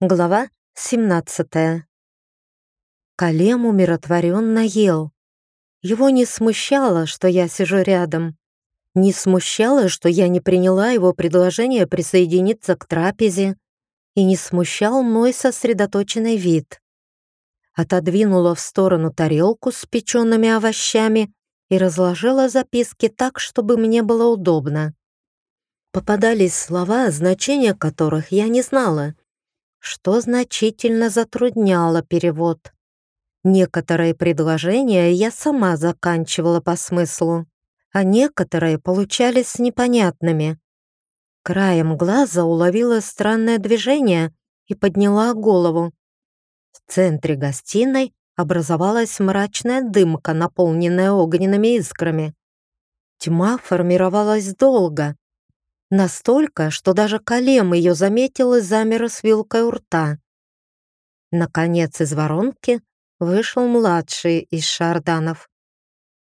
Глава 17 Калем умиротворенно ел. Его не смущало, что я сижу рядом. Не смущало, что я не приняла его предложение присоединиться к трапезе. И не смущал мой сосредоточенный вид. Отодвинула в сторону тарелку с печеными овощами и разложила записки так, чтобы мне было удобно. Попадались слова, значения которых я не знала — что значительно затрудняло перевод. Некоторые предложения я сама заканчивала по смыслу, а некоторые получались непонятными. Краем глаза уловила странное движение и подняла голову. В центре гостиной образовалась мрачная дымка, наполненная огненными искрами. Тьма формировалась долго, Настолько, что даже Калем ее заметил и замер с вилкой у рта. Наконец из воронки вышел младший из шарданов.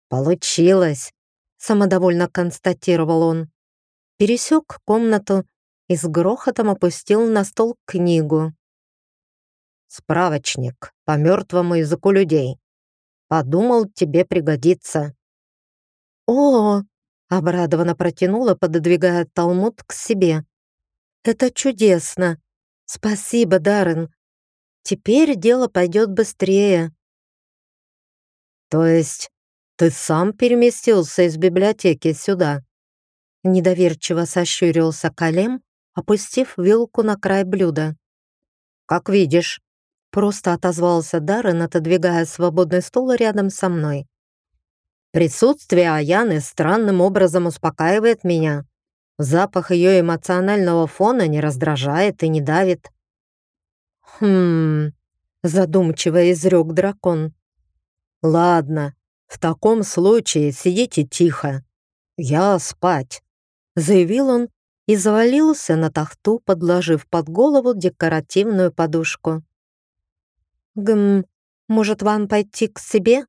«Получилось!» — самодовольно констатировал он. Пересек комнату и с грохотом опустил на стол книгу. «Справочник по мертвому языку людей. Подумал, тебе пригодится». «О, Обрадованно протянула, пододвигая талмуд к себе. «Это чудесно! Спасибо, Даррен! Теперь дело пойдет быстрее!» «То есть ты сам переместился из библиотеки сюда?» Недоверчиво сощурился Калем, опустив вилку на край блюда. «Как видишь», — просто отозвался Даррен, отодвигая свободный стул рядом со мной. Присутствие Аяны странным образом успокаивает меня. Запах ее эмоционального фона не раздражает и не давит. «Хм...» — задумчиво изрек дракон. «Ладно, в таком случае сидите тихо. Я спать», — заявил он и завалился на тахту, подложив под голову декоративную подушку. «Гм, может, вам пойти к себе?»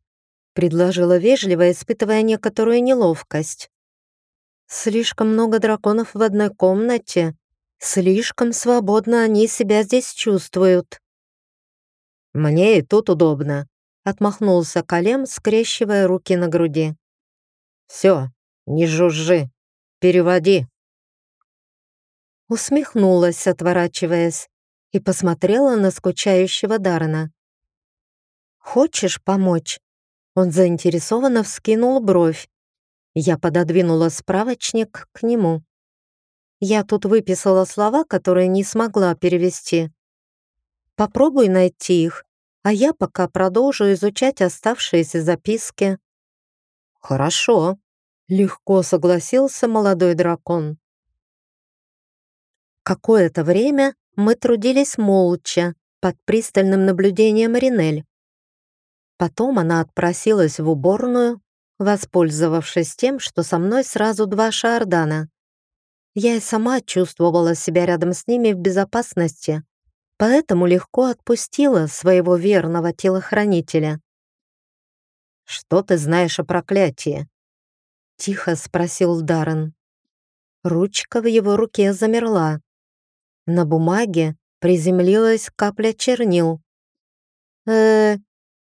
Предложила вежливо, испытывая некоторую неловкость. Слишком много драконов в одной комнате. Слишком свободно они себя здесь чувствуют. «Мне и тут удобно», — отмахнулся Калем, скрещивая руки на груди. «Все, не жужжи, переводи». Усмехнулась, отворачиваясь, и посмотрела на скучающего Дарана. «Хочешь помочь?» Он заинтересованно вскинул бровь. Я пододвинула справочник к нему. Я тут выписала слова, которые не смогла перевести. Попробуй найти их, а я пока продолжу изучать оставшиеся записки. Хорошо, легко согласился молодой дракон. Какое-то время мы трудились молча, под пристальным наблюдением Ринель. Потом она отпросилась в уборную, воспользовавшись тем, что со мной сразу два шардана. Я и сама чувствовала себя рядом с ними в безопасности, поэтому легко отпустила своего верного телохранителя. «Что ты знаешь о проклятии?» — тихо спросил Даррен. Ручка в его руке замерла. На бумаге приземлилась капля чернил. э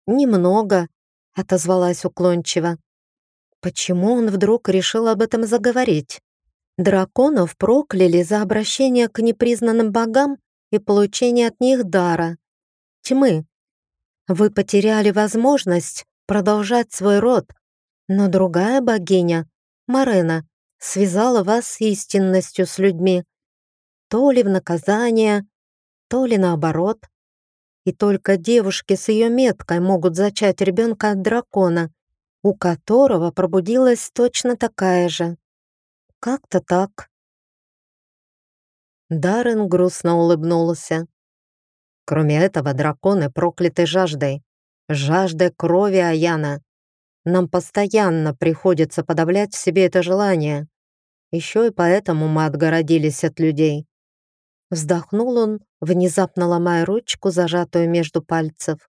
«Немного», — отозвалась уклончиво. Почему он вдруг решил об этом заговорить? Драконов прокляли за обращение к непризнанным богам и получение от них дара. Тьмы. Вы потеряли возможность продолжать свой род, но другая богиня, Марена, связала вас с истинностью с людьми. То ли в наказание, то ли наоборот и только девушки с ее меткой могут зачать ребенка от дракона, у которого пробудилась точно такая же. Как-то так. Даррен грустно улыбнулся. Кроме этого, драконы прокляты жаждой. Жаждой крови Аяна. Нам постоянно приходится подавлять в себе это желание. Еще и поэтому мы отгородились от людей. Вздохнул он, внезапно ломая ручку, зажатую между пальцев.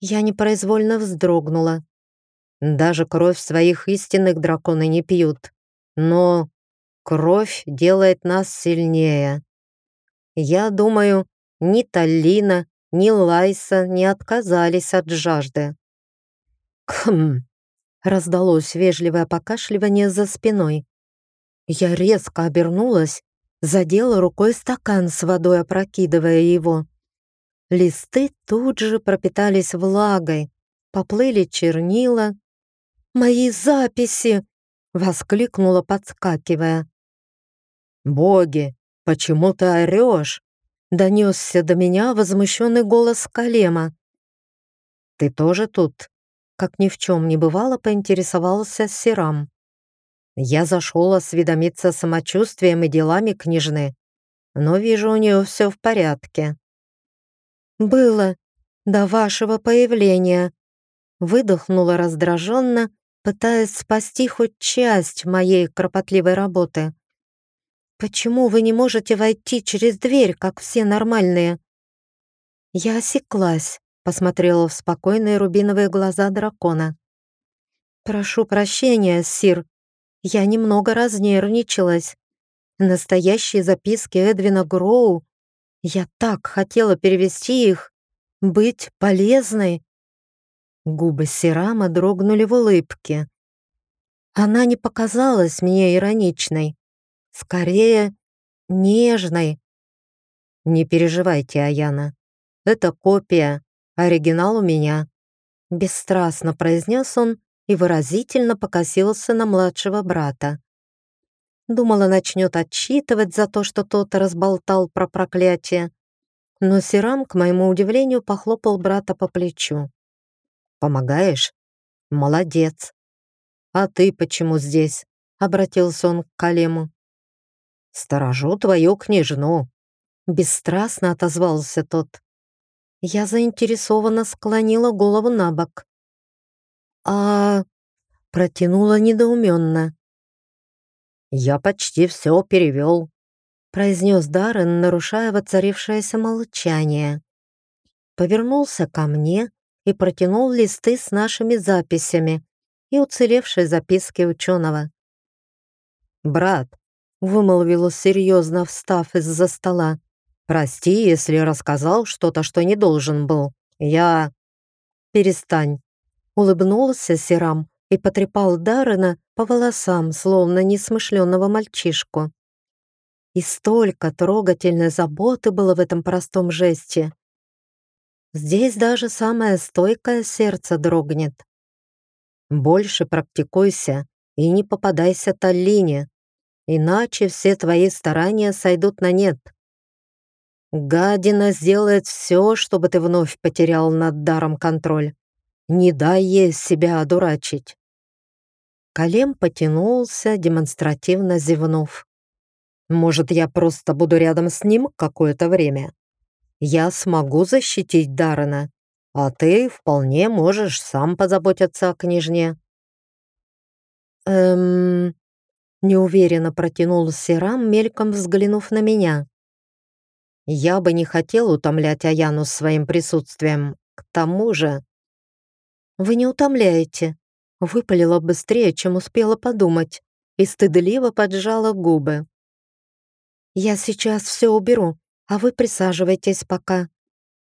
Я непроизвольно вздрогнула. Даже кровь своих истинных драконы не пьют. Но кровь делает нас сильнее. Я думаю, ни Таллина, ни Лайса не отказались от жажды. «Хм!» — раздалось вежливое покашливание за спиной. Я резко обернулась, задела рукой стакан с водой, опрокидывая его. Листы тут же пропитались влагой, поплыли чернила. «Мои записи!» — воскликнула, подскакивая. «Боги, почему ты орешь?» — донесся до меня возмущенный голос Калема. «Ты тоже тут?» — как ни в чем не бывало, поинтересовался Сирам. Я зашел осведомиться самочувствием и делами княжны, но вижу, у нее все в порядке. «Было до вашего появления», — выдохнула раздраженно, пытаясь спасти хоть часть моей кропотливой работы. «Почему вы не можете войти через дверь, как все нормальные?» Я осеклась, посмотрела в спокойные рубиновые глаза дракона. «Прошу прощения, Сир, я немного разнервничалась. Настоящие записки Эдвина Гроу. Я так хотела перевести их, быть полезной. Губы Сирама дрогнули в улыбке. Она не показалась мне ироничной. Скорее, нежной. Не переживайте, Аяна. Это копия, оригинал у меня. Бесстрастно произнес он и выразительно покосился на младшего брата. Думала, начнет отчитывать за то, что тот разболтал про проклятие. Но Сирам, к моему удивлению, похлопал брата по плечу. «Помогаешь? Молодец. А ты почему здесь?» — обратился он к Калему. «Сторожу твою княжну», — бесстрастно отозвался тот. Я заинтересованно склонила голову на бок. «А...» — протянула недоуменно. «Я почти все перевел», — произнес Даррен, нарушая воцарившееся молчание. Повернулся ко мне и протянул листы с нашими записями и уцелевшей записки ученого. «Брат», — вымолвил серьезно, встав из-за стола, «прости, если рассказал что-то, что не должен был. Я...» «Перестань», Улыбнулся Сирам и потрепал Даррена по волосам, словно несмышленного мальчишку. И столько трогательной заботы было в этом простом жесте. Здесь даже самое стойкое сердце дрогнет. Больше практикуйся и не попадайся Таллине, иначе все твои старания сойдут на нет. Гадина сделает все, чтобы ты вновь потерял над даром контроль. Не дай ей себя одурачить. Калем потянулся, демонстративно зевнув. «Может, я просто буду рядом с ним какое-то время? Я смогу защитить Даррена, а ты вполне можешь сам позаботиться о княжне». «Эм...» — неуверенно протянул Сирам, мельком взглянув на меня. «Я бы не хотел утомлять Аяну своим присутствием. К тому же...» «Вы не утомляете», — выпалила быстрее, чем успела подумать, и стыдливо поджала губы. «Я сейчас все уберу, а вы присаживайтесь пока».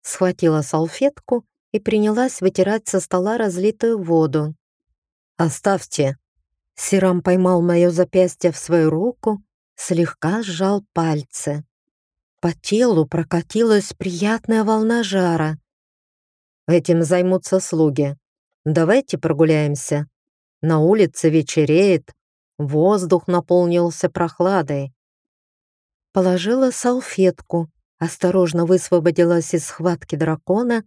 Схватила салфетку и принялась вытирать со стола разлитую воду. «Оставьте». Сирам поймал мое запястье в свою руку, слегка сжал пальцы. По телу прокатилась приятная волна жара. Этим займутся слуги. Давайте прогуляемся. На улице вечереет, воздух наполнился прохладой. Положила салфетку, осторожно высвободилась из схватки дракона,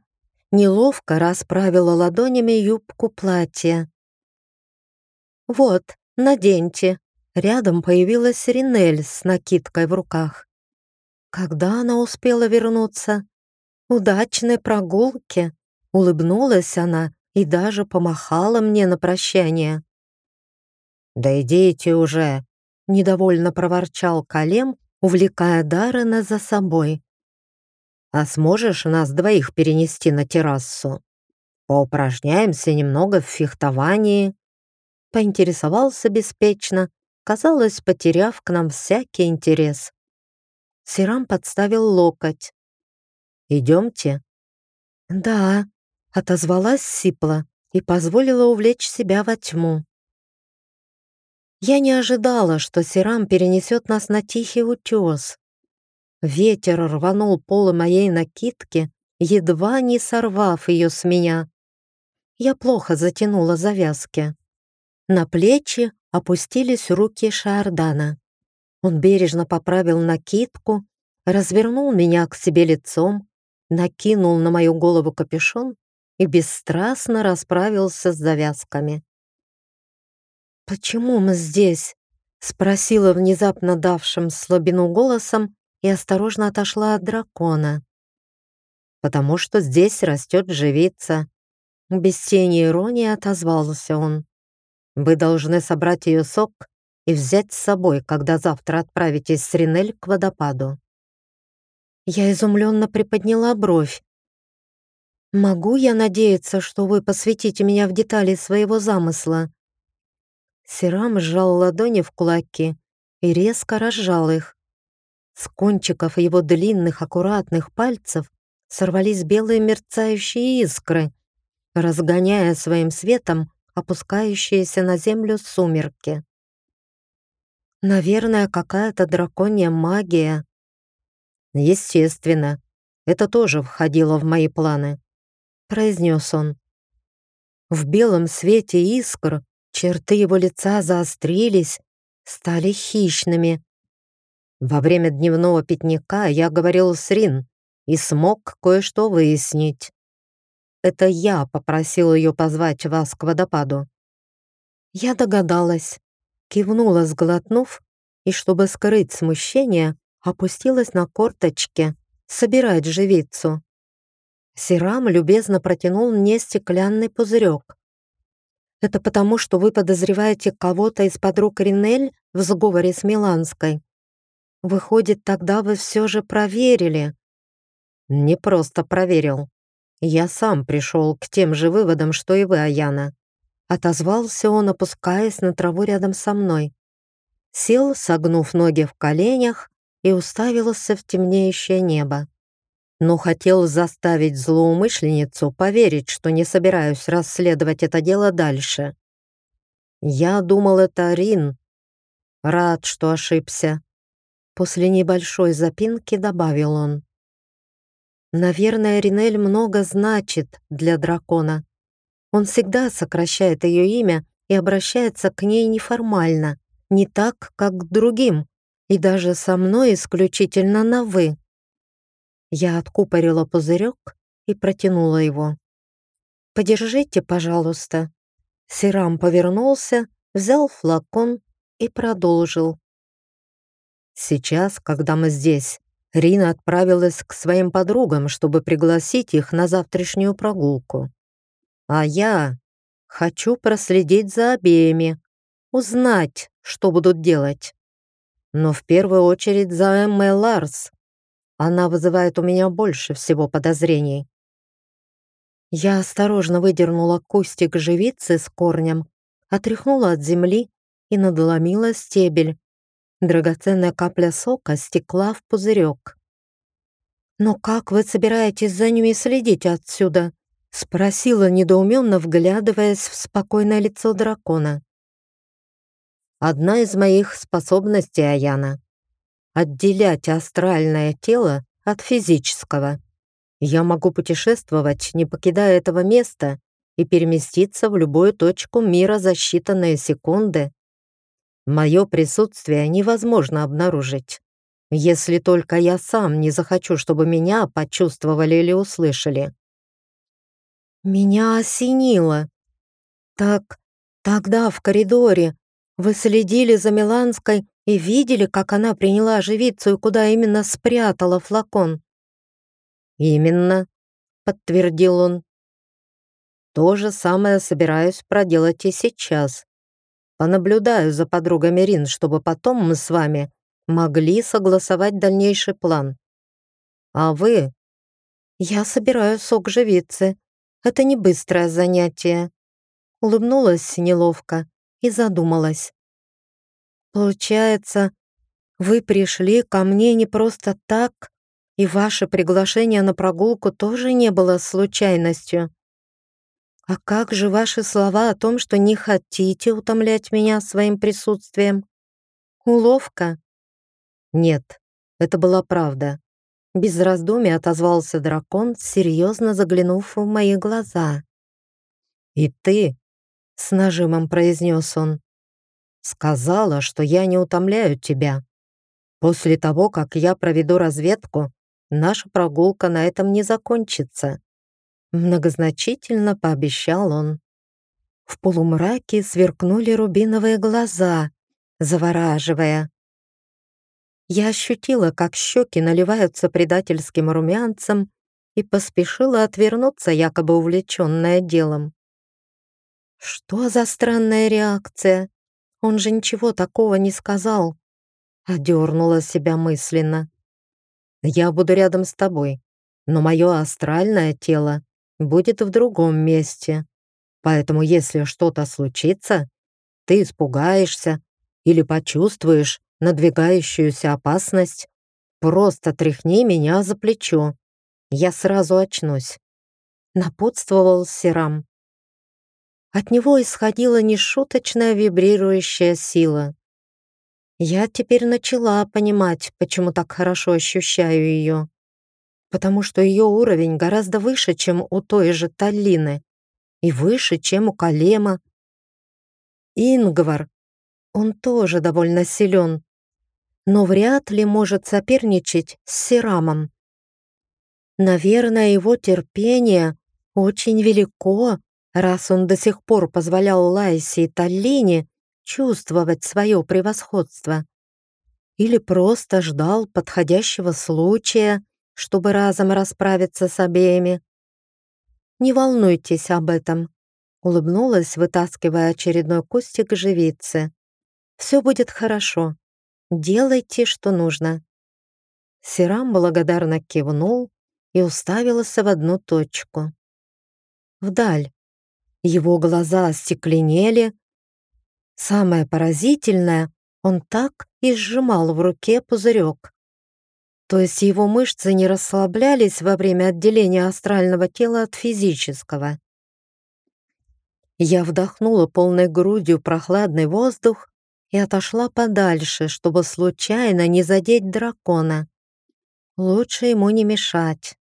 неловко расправила ладонями юбку платья. «Вот, наденьте». Рядом появилась Ринель с накидкой в руках. Когда она успела вернуться? Удачной прогулки. Улыбнулась она и даже помахала мне на прощание. «Да идите уже!» — недовольно проворчал Калем, увлекая Даррена за собой. «А сможешь нас двоих перенести на террасу? Поупражняемся немного в фехтовании?» Поинтересовался беспечно, казалось, потеряв к нам всякий интерес. Сирам подставил локоть. Идемте?» «Да», — отозвалась Сипла и позволила увлечь себя во тьму. Я не ожидала, что Сирам перенесет нас на тихий утес. Ветер рванул полы моей накидки, едва не сорвав ее с меня. Я плохо затянула завязки. На плечи опустились руки Шардана. Он бережно поправил накидку, развернул меня к себе лицом, накинул на мою голову капюшон и бесстрастно расправился с завязками. «Почему мы здесь?» — спросила внезапно давшим слабину голосом и осторожно отошла от дракона. «Потому что здесь растет живица», — без тени иронии отозвался он. «Вы должны собрать ее сок и взять с собой, когда завтра отправитесь с Ринель к водопаду». Я изумленно приподняла бровь. «Могу я надеяться, что вы посвятите меня в детали своего замысла?» Сирам сжал ладони в кулаки и резко разжал их. С кончиков его длинных аккуратных пальцев сорвались белые мерцающие искры, разгоняя своим светом опускающиеся на землю сумерки. Наверное, какая-то драконья магия, «Естественно, это тоже входило в мои планы», — произнес он. В белом свете искр черты его лица заострились, стали хищными. Во время дневного пикника я говорил с Рин и смог кое-что выяснить. Это я попросил ее позвать вас к водопаду. Я догадалась, кивнула, сглотнув, и, чтобы скрыть смущение, опустилась на корточки, собирать живицу. Сирам любезно протянул мне стеклянный пузырек. «Это потому, что вы подозреваете кого-то из подруг Ринель в сговоре с Миланской. Выходит, тогда вы все же проверили». «Не просто проверил. Я сам пришел к тем же выводам, что и вы, Аяна». Отозвался он, опускаясь на траву рядом со мной. Сел, согнув ноги в коленях, и уставился в темнеющее небо. Но хотел заставить злоумышленницу поверить, что не собираюсь расследовать это дело дальше. Я думал, это Рин. Рад, что ошибся. После небольшой запинки добавил он. Наверное, Ринель много значит для дракона. Он всегда сокращает ее имя и обращается к ней неформально, не так, как к другим, и даже со мной исключительно на «вы». Я откупорила пузырек и протянула его. «Подержите, пожалуйста». Сирам повернулся, взял флакон и продолжил. «Сейчас, когда мы здесь, Рина отправилась к своим подругам, чтобы пригласить их на завтрашнюю прогулку. А я хочу проследить за обеими, узнать, что будут делать но в первую очередь за Эммой Ларс. Она вызывает у меня больше всего подозрений. Я осторожно выдернула кустик живицы с корнем, отряхнула от земли и надломила стебель. Драгоценная капля сока стекла в пузырек. «Но как вы собираетесь за ними следить отсюда?» — спросила недоуменно, вглядываясь в спокойное лицо дракона. Одна из моих способностей, Аяна — отделять астральное тело от физического. Я могу путешествовать, не покидая этого места, и переместиться в любую точку мира за считанные секунды. Мое присутствие невозможно обнаружить, если только я сам не захочу, чтобы меня почувствовали или услышали. Меня осенило. Так, тогда в коридоре вы следили за Миланской и видели, как она приняла живицу и куда именно спрятала флакон?» «Именно», — подтвердил он. «То же самое собираюсь проделать и сейчас. Понаблюдаю за подругами Рин, чтобы потом мы с вами могли согласовать дальнейший план. А вы?» «Я собираю сок живицы. Это не быстрое занятие». Улыбнулась неловко и задумалась. «Получается, вы пришли ко мне не просто так, И ваше приглашение на прогулку тоже не было случайностью. А как же ваши слова о том, что не хотите утомлять меня своим присутствием? Уловка? Нет, это была правда. Без раздумий отозвался дракон, серьезно заглянув в мои глаза. «И ты», — с нажимом произнес он, — «сказала, что я не утомляю тебя. После того, как я проведу разведку, наша прогулка на этом не закончится». Многозначительно пообещал он. В полумраке сверкнули рубиновые глаза, завораживая. Я ощутила, как щеки наливаются предательским румянцем и поспешила отвернуться, якобы увлеченная делом. Что за странная реакция? Он же ничего такого не сказал. Одернула себя мысленно. Я буду рядом с тобой, но мое астральное тело будет в другом месте. Поэтому если что-то случится, ты испугаешься или почувствуешь, надвигающуюся опасность, просто тряхни меня за плечо. Я сразу очнусь. Напутствовал Сирам. От него исходила нешуточная вибрирующая сила. Я теперь начала понимать, почему так хорошо ощущаю ее. Потому что ее уровень гораздо выше, чем у той же Таллины, и выше, чем у Калема. Ингвар, он тоже довольно силен, но вряд ли может соперничать с Сирамом. Наверное, его терпение очень велико, раз он до сих пор позволял Лайсе и Таллине чувствовать свое превосходство. Или просто ждал подходящего случая, чтобы разом расправиться с обеими. «Не волнуйтесь об этом», — улыбнулась, вытаскивая очередной кустик живицы. «Все будет хорошо. Делайте, что нужно». Сирам благодарно кивнул и уставился в одну точку. Вдаль. Его глаза остекленели. Самое поразительное, он так и сжимал в руке пузырек. То есть его мышцы не расслаблялись во время отделения астрального тела от физического. Я вдохнула полной грудью прохладный воздух и отошла подальше, чтобы случайно не задеть дракона. Лучше ему не мешать.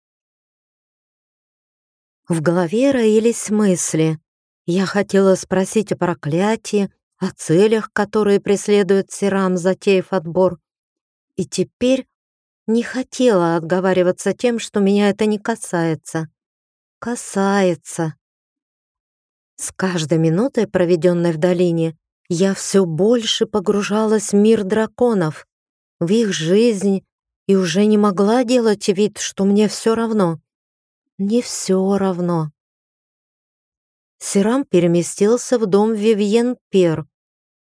В голове роились мысли. Я хотела спросить о проклятии, о целях, которые преследует Сирам, затеяв отбор. И теперь не хотела отговариваться тем, что меня это не касается. Касается. С каждой минутой, проведенной в долине, я все больше погружалась в мир драконов, в их жизнь, и уже не могла делать вид, что мне все равно. Не все равно. Сирам переместился в дом Вивьен Пер.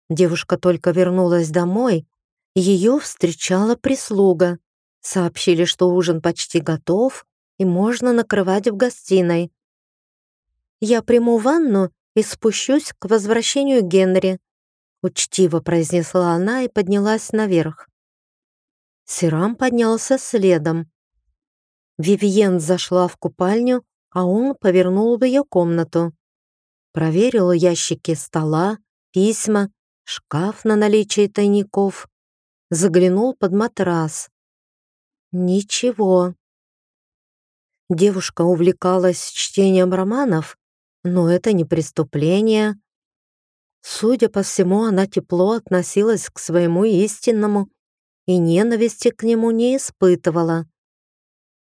Девушка только вернулась домой, ее встречала прислуга. Сообщили, что ужин почти готов и можно накрывать в гостиной. Я приму ванну и спущусь к возвращению Генри», учтиво произнесла она и поднялась наверх. Сирам поднялся следом. Вивьен зашла в купальню, а он повернул в ее комнату. Проверил ящики стола, письма, шкаф на наличие тайников. Заглянул под матрас. Ничего. Девушка увлекалась чтением романов но это не преступление. Судя по всему, она тепло относилась к своему истинному и ненависти к нему не испытывала.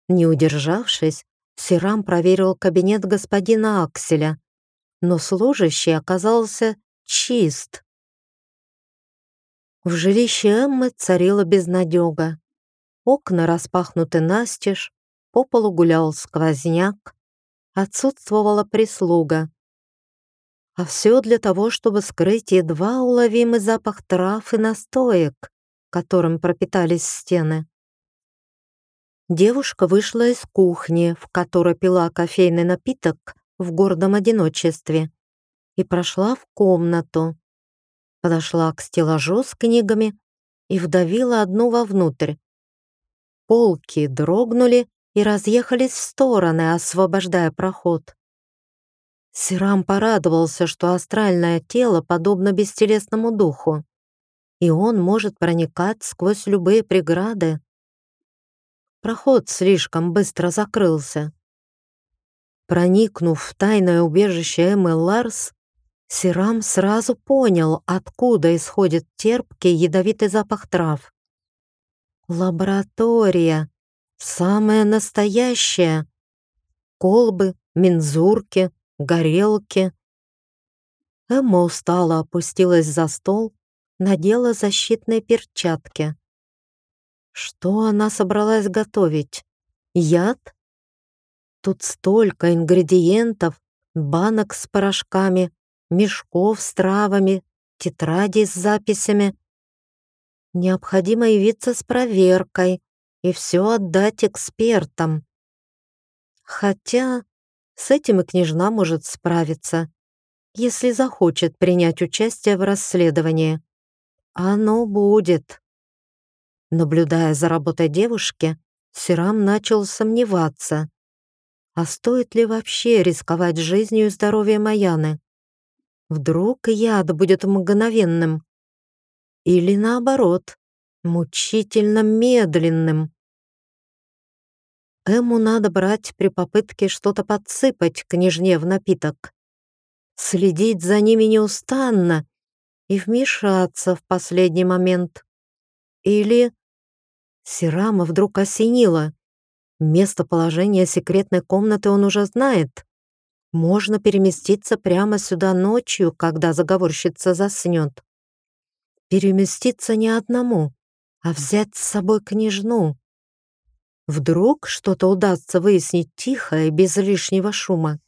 Не удержавшись, Сирам проверил кабинет господина Акселя, но служащий оказался чист. В жилище Эммы царила безнадега. Окна распахнуты настежь, по полу гулял сквозняк, отсутствовала прислуга. А все для того, чтобы скрыть едва уловимый запах трав и настоек, которым пропитались стены. Девушка вышла из кухни, в которой пила кофейный напиток в гордом одиночестве, и прошла в комнату. Подошла к стеллажу с книгами и вдавила одну вовнутрь. Полки дрогнули и разъехались в стороны, освобождая проход. Сирам порадовался, что астральное тело подобно бестелесному духу, и он может проникать сквозь любые преграды. Проход слишком быстро закрылся. Проникнув в тайное убежище Эммы Ларс, Сирам сразу понял, откуда исходит терпкий ядовитый запах трав. Лаборатория. Самая настоящая. Колбы, мензурки, горелки. Эмма устало опустилась за стол, надела защитные перчатки. Что она собралась готовить? Яд? Тут столько ингредиентов, банок с порошками, мешков с травами, тетрадей с записями. Необходимо явиться с проверкой и все отдать экспертам. Хотя с этим и княжна может справиться, если захочет принять участие в расследовании. Оно будет. Наблюдая за работой девушки, Сирам начал сомневаться. А стоит ли вообще рисковать жизнью и здоровьем Маяны? Вдруг яд будет мгновенным? Или наоборот, мучительно медленным? Эму надо брать при попытке что-то подсыпать княжне в напиток. Следить за ними неустанно и вмешаться в последний момент. Или... Сирама вдруг осенила. Местоположение секретной комнаты он уже знает. Можно переместиться прямо сюда ночью, когда заговорщица заснет. Переместиться не одному, а взять с собой княжну. Вдруг что-то удастся выяснить тихо и без лишнего шума.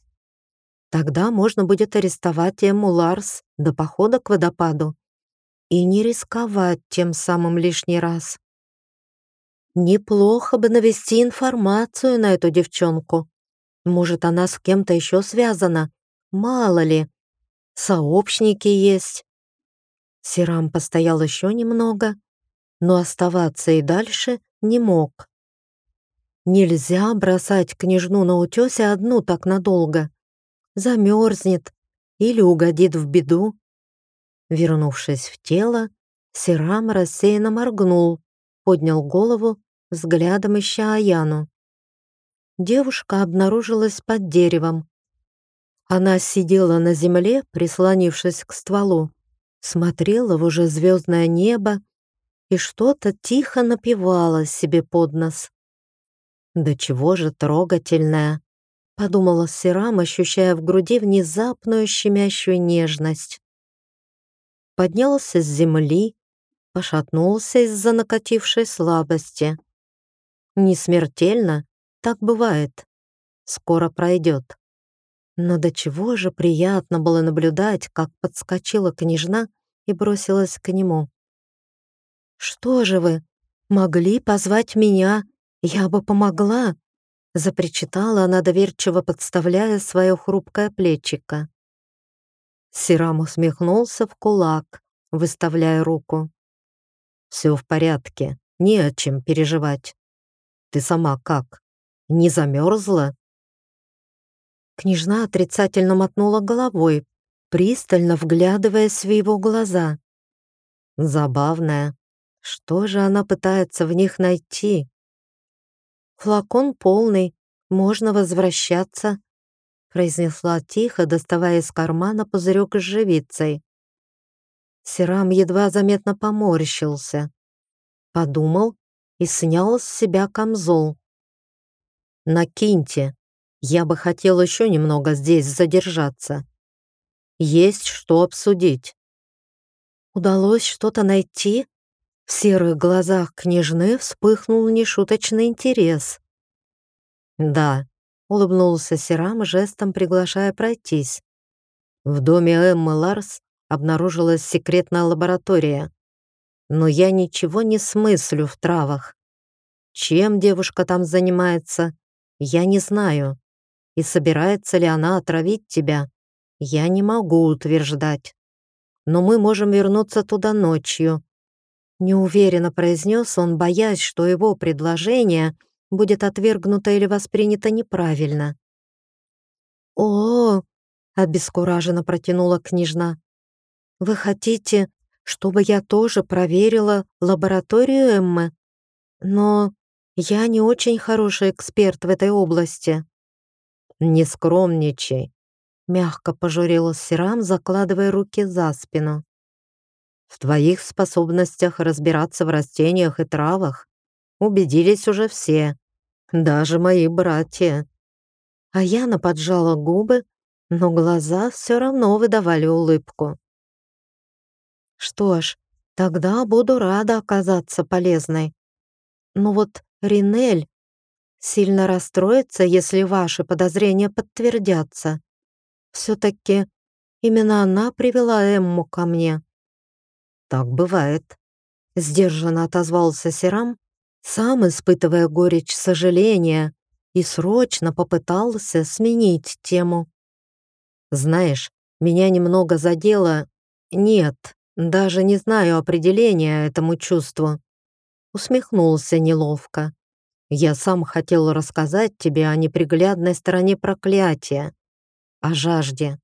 Тогда можно будет арестовать Эму Ларс до похода к водопаду и не рисковать тем самым лишний раз. Неплохо бы навести информацию на эту девчонку. Может, она с кем-то еще связана? Мало ли. Сообщники есть. Сирам постоял еще немного, но оставаться и дальше не мог. Нельзя бросать княжну на утесе одну так надолго. Замерзнет или угодит в беду. Вернувшись в тело, Сирам рассеянно моргнул, поднял голову, взглядом ища Аяну девушка обнаружилась под деревом. Она сидела на земле, прислонившись к стволу, смотрела в уже звездное небо и что-то тихо напевала себе под нос. «Да чего же трогательная!» — подумала Сирам, ощущая в груди внезапную щемящую нежность. Поднялся с земли, пошатнулся из-за накатившей слабости. Не смертельно, так бывает. Скоро пройдет. Но до чего же приятно было наблюдать, как подскочила княжна и бросилась к нему. «Что же вы? Могли позвать меня? Я бы помогла!» запричитала она, доверчиво подставляя свое хрупкое плечико. Сирам усмехнулся в кулак, выставляя руку. «Все в порядке, не о чем переживать. Ты сама как?» Не замерзла?» Княжна отрицательно мотнула головой, пристально вглядываясь в его глаза. Забавная. Что же она пытается в них найти? «Флакон полный, можно возвращаться», произнесла тихо, доставая из кармана пузырек с живицей. Сирам едва заметно поморщился. Подумал и снял с себя камзол. Накиньте. Я бы хотел еще немного здесь задержаться. Есть что обсудить. Удалось что-то найти? В серых глазах княжны вспыхнул нешуточный интерес. «Да», — улыбнулся Сирам, жестом приглашая пройтись. В доме Эммы Ларс обнаружилась секретная лаборатория. Но я ничего не смыслю в травах. Чем девушка там занимается, я не знаю. И собирается ли она отравить тебя, я не могу утверждать. Но мы можем вернуться туда ночью. неуверенно произнес он, боясь, что его предложение будет отвергнуто или воспринято неправильно. «О, -о обескураженно протянула княжна. «Вы хотите, чтобы я тоже проверила лабораторию Эммы? Но я не очень хороший эксперт в этой области». «Не скромничай», — мягко пожурил Сирам, закладывая руки за спину. «В твоих способностях разбираться в растениях и травах убедились уже все, даже мои братья». А Яна поджала губы, но глаза все равно выдавали улыбку. Что ж, тогда буду рада оказаться полезной. Но вот Ринель сильно расстроится, если ваши подозрения подтвердятся. Все-таки именно она привела Эмму ко мне. Так бывает. Сдержанно отозвался Серам, сам испытывая горечь сожаления, и срочно попытался сменить тему. Знаешь, меня немного задело... Нет, даже не знаю определения этому чувству. Усмехнулся неловко. Я сам хотел рассказать тебе о неприглядной стороне проклятия, о жажде.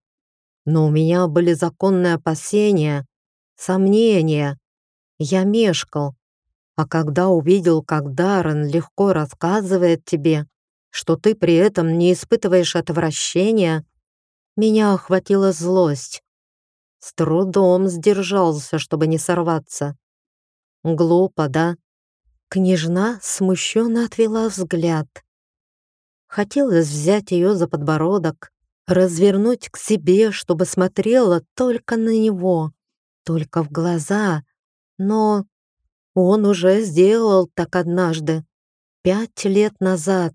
Но у меня были законные опасения, сомнения. Я мешкал. А когда увидел, как Даррен легко рассказывает тебе, что ты при этом не испытываешь отвращения, меня охватила злость. С трудом сдержался, чтобы не сорваться. Глупо, да? Княжна смущенно отвела взгляд. Хотелось взять ее за подбородок, развернуть к себе, чтобы смотрела только на него, только в глаза, но он уже сделал так однажды, пять лет назад.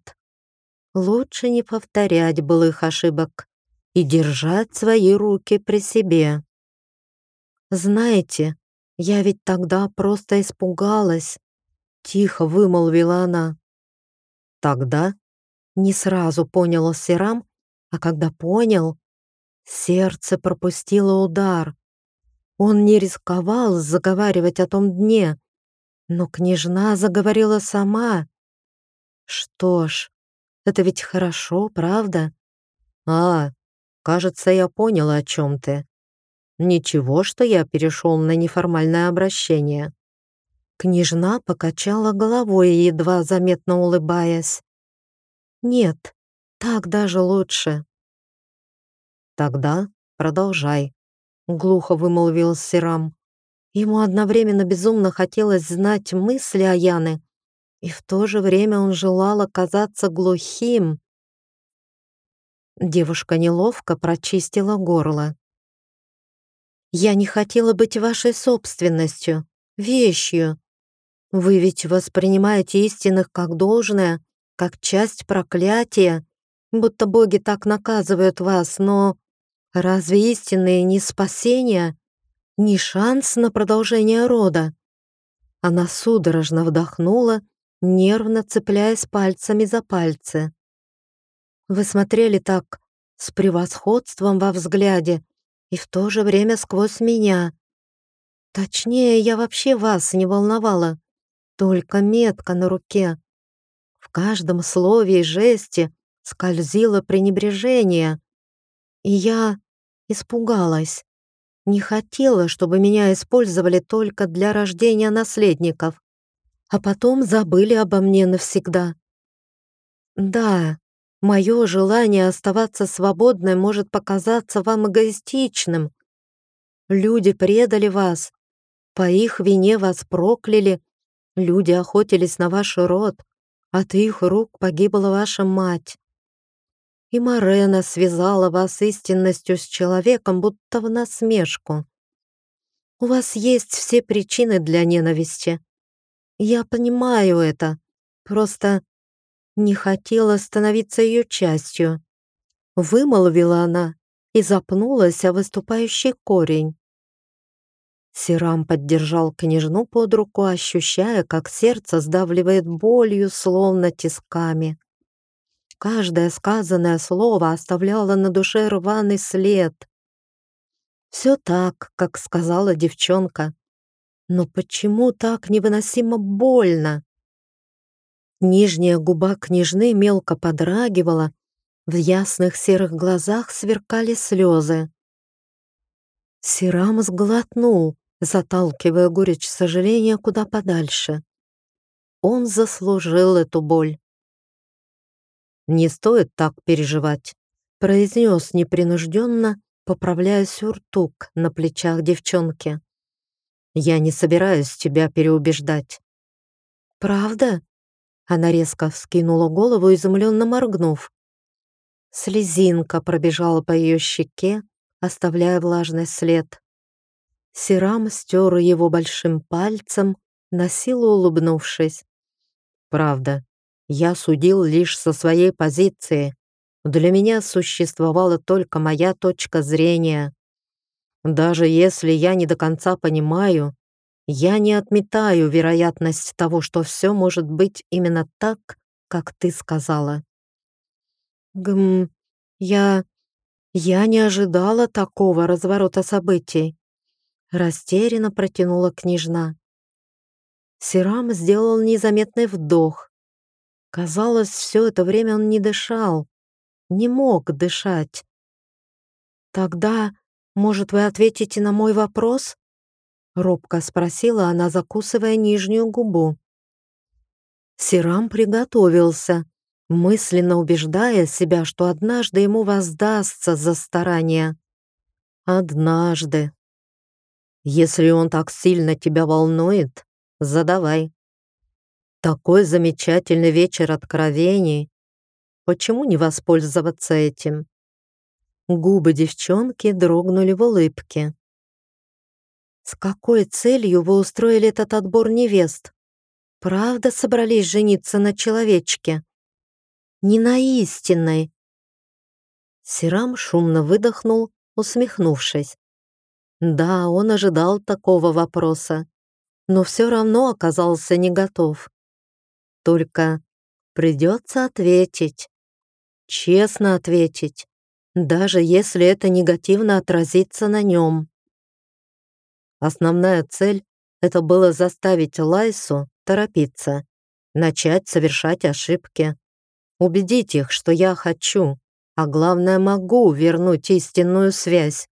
Лучше не повторять былых ошибок и держать свои руки при себе. «Знаете, я ведь тогда просто испугалась», — тихо вымолвила она. «Тогда?» — не сразу понял Серам, а когда понял, сердце пропустило удар. Он не рисковал заговаривать о том дне, но княжна заговорила сама. Что ж, это ведь хорошо, правда? А, Кажется, я поняла, о чем ты. Ничего, что я перешел на неформальное обращение. Княжна покачала головой, едва заметно улыбаясь. «Нет, так даже лучше». «Тогда продолжай», — глухо вымолвил Сирам. Ему одновременно безумно хотелось знать мысли Аяны, и в то же время он желал оказаться глухим, Девушка неловко прочистила горло. «Я не хотела быть вашей собственностью, вещью. Вы ведь воспринимаете истинных как должное, как часть проклятия, будто боги так наказывают вас, но разве истинные не спасение, не шанс на продолжение рода?» Она судорожно вдохнула, нервно цепляясь пальцами за пальцы. Вы смотрели так, с превосходством во взгляде, и в то же время сквозь меня. Точнее, я вообще вас не волновала, только метка на руке. В каждом слове и жесте скользило пренебрежение, и я испугалась. Не хотела, чтобы меня использовали только для рождения наследников, а потом забыли обо мне навсегда. Да, Мое желание оставаться свободной может показаться вам эгоистичным. Люди предали вас, по их вине вас прокляли, люди охотились на ваш род, от их рук погибла ваша мать. И Марена связала вас истинностью с человеком, будто в насмешку. У вас есть все причины для ненависти. Я понимаю это, просто не хотела становиться ее частью. Вымолвила она и запнулась о выступающий корень. Сирам поддержал княжну под руку, ощущая, как сердце сдавливает болью, словно тисками. Каждое сказанное слово оставляло на душе рваный след. Все так, как сказала девчонка. Но почему так невыносимо больно? Нижняя губа княжны мелко подрагивала, в ясных серых глазах сверкали слезы. Сирам сглотнул, заталкивая горечь сожаления куда подальше. Он заслужил эту боль. «Не стоит так переживать», — произнес непринужденно, поправляя сюртук на плечах девчонки. «Я не собираюсь тебя переубеждать». «Правда?» Она резко вскинула голову, изумленно моргнув. Слезинка пробежала по ее щеке, оставляя влажный след. Сирам стер его большим пальцем, на силу улыбнувшись. «Правда, я судил лишь со своей позиции. Для меня существовала только моя точка зрения. Даже если я не до конца понимаю, я не отметаю вероятность того, что все может быть именно так, как ты сказала. Гм, я... я не ожидала такого разворота событий. Растерянно протянула княжна. Сирам сделал незаметный вдох. Казалось, все это время он не дышал, не мог дышать. «Тогда, может, вы ответите на мой вопрос?» Робко спросила она, закусывая нижнюю губу. Сирам приготовился, мысленно убеждая себя, что однажды ему воздастся за старание. Однажды. Если он так сильно тебя волнует, задавай. Такой замечательный вечер откровений. Почему не воспользоваться этим? Губы девчонки дрогнули в улыбке. С какой целью вы устроили этот отбор невест? Правда собрались жениться на человечке? Не на истинной. Сирам шумно выдохнул, усмехнувшись. Да, он ожидал такого вопроса, но все равно оказался не готов. Только придется ответить. Честно ответить, даже если это негативно отразится на нем. Основная цель — это было заставить Лайсу торопиться, начать совершать ошибки, убедить их, что я хочу, а главное, могу вернуть истинную связь.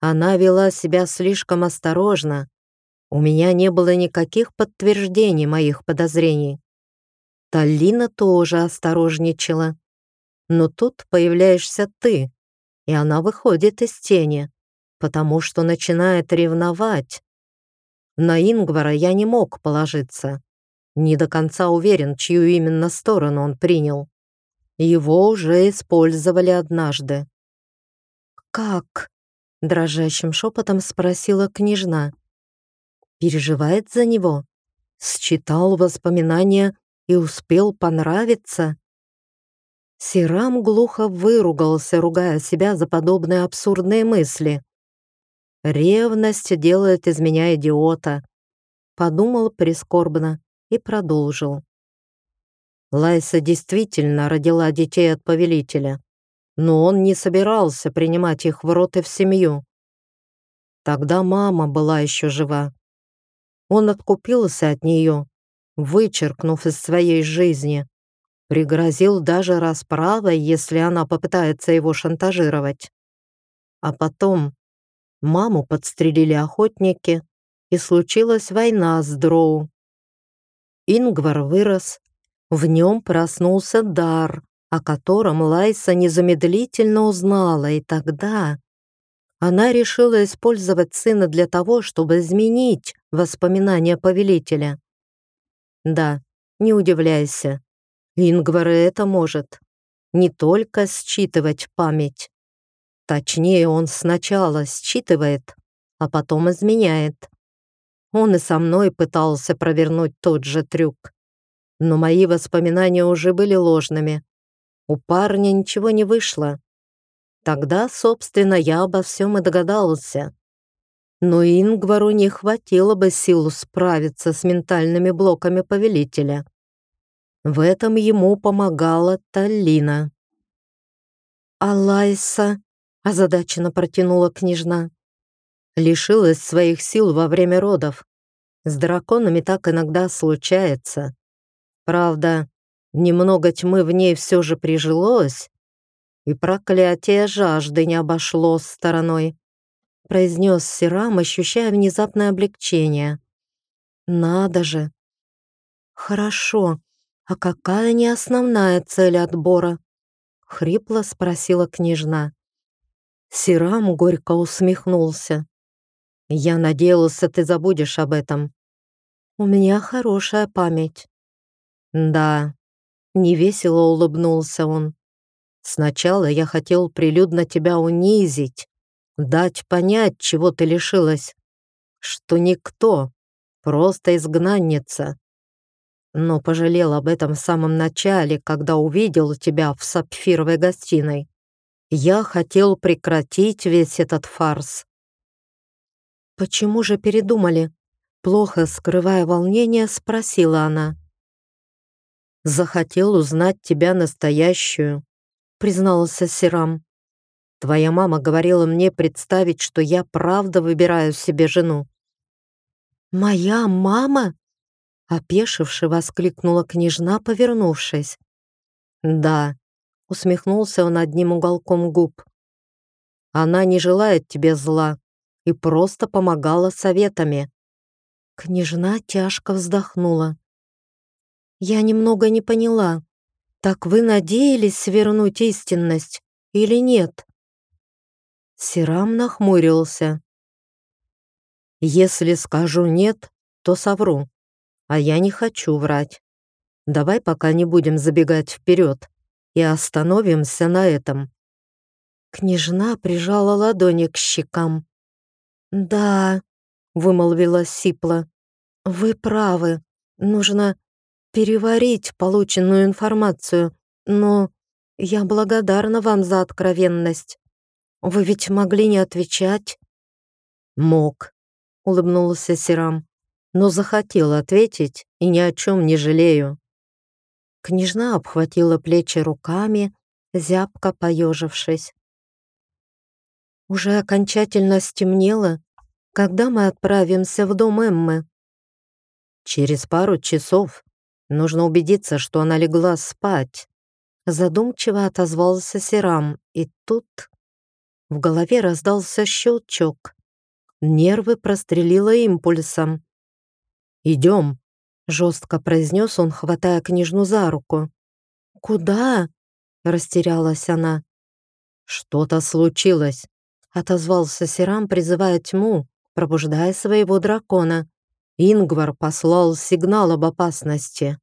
Она вела себя слишком осторожно. У меня не было никаких подтверждений моих подозрений. Таллина тоже осторожничала. Но тут появляешься ты, и она выходит из тени потому что начинает ревновать. На Ингвара я не мог положиться. Не до конца уверен, чью именно сторону он принял. Его уже использовали однажды. «Как?» — дрожащим шепотом спросила княжна. «Переживает за него? Считал воспоминания и успел понравиться?» Сирам глухо выругался, ругая себя за подобные абсурдные мысли. Ревность делает из меня идиота. Подумал прискорбно и продолжил. Лайса действительно родила детей от повелителя, но он не собирался принимать их в рот и в семью. Тогда мама была еще жива. Он откупился от нее, вычеркнув из своей жизни. Пригрозил даже расправой, если она попытается его шантажировать. А потом Маму подстрелили охотники, и случилась война с Дроу. Ингвар вырос, в нем проснулся дар, о котором Лайса незамедлительно узнала, и тогда она решила использовать сына для того, чтобы изменить воспоминания повелителя. Да, не удивляйся, Ингвар это может. Не только считывать память, Точнее, он сначала считывает, а потом изменяет. Он и со мной пытался провернуть тот же трюк. Но мои воспоминания уже были ложными. У парня ничего не вышло. Тогда, собственно, я обо всем и догадался. Но Ингвару не хватило бы сил справиться с ментальными блоками повелителя. В этом ему помогала Таллина. «Алайса», озадаченно протянула княжна. Лишилась своих сил во время родов, С драконами так иногда случается. Правда, немного тьмы в ней все же прижилось, и проклятие жажды не обошло стороной», произнес Сирам, ощущая внезапное облегчение. «Надо же!» «Хорошо, а какая не основная цель отбора?» Хрипло спросила княжна. Сирам горько усмехнулся. «Я надеялся, ты забудешь об этом». «У меня хорошая память». «Да», — невесело улыбнулся он. Сначала я хотел прилюдно тебя унизить, дать понять, чего ты лишилась, что никто, просто изгнанница. Но пожалел об этом в самом начале, когда увидел тебя в сапфировой гостиной. Я хотел прекратить весь этот фарс. «Почему же передумали?» Плохо скрывая волнение, спросила она. «Захотел узнать тебя настоящую, признался Сирам. «Твоя мама говорила мне представить, что я правда выбираю себе жену». «Моя мама?» Опешивши, воскликнула княжна, повернувшись. «Да», — усмехнулся он одним уголком губ. «Она не желает тебе зла и просто помогала советами». Княжна тяжко вздохнула. «Я немного не поняла. «Так вы надеялись свернуть истинность или нет?» Сирам нахмурился. «Если скажу «нет», то совру, а я не хочу врать. Давай пока не будем забегать вперед и остановимся на этом». Княжна прижала ладони к щекам. «Да», — вымолвила Сипла, — «вы правы. Нужно переварить полученную информацию, но я благодарна вам за откровенность. Вы ведь могли не отвечать?» «Мог», — улыбнулся Сирам, «но захотел ответить и ни о чем не жалею». Княжна обхватила плечи руками, зябко поежившись. «Уже окончательно стемнело. Когда мы отправимся в дом Эммы?» «Через пару часов», Нужно убедиться, что она легла спать. Задумчиво отозвался Серам, и тут в голове раздался щелчок. Нервы прострелило импульсом. «Идем», — жестко произнес он, хватая княжну за руку. «Куда?» — растерялась она. «Что-то случилось», — отозвался Серам, призывая тьму, пробуждая своего дракона. Ингвар послал сигнал об опасности.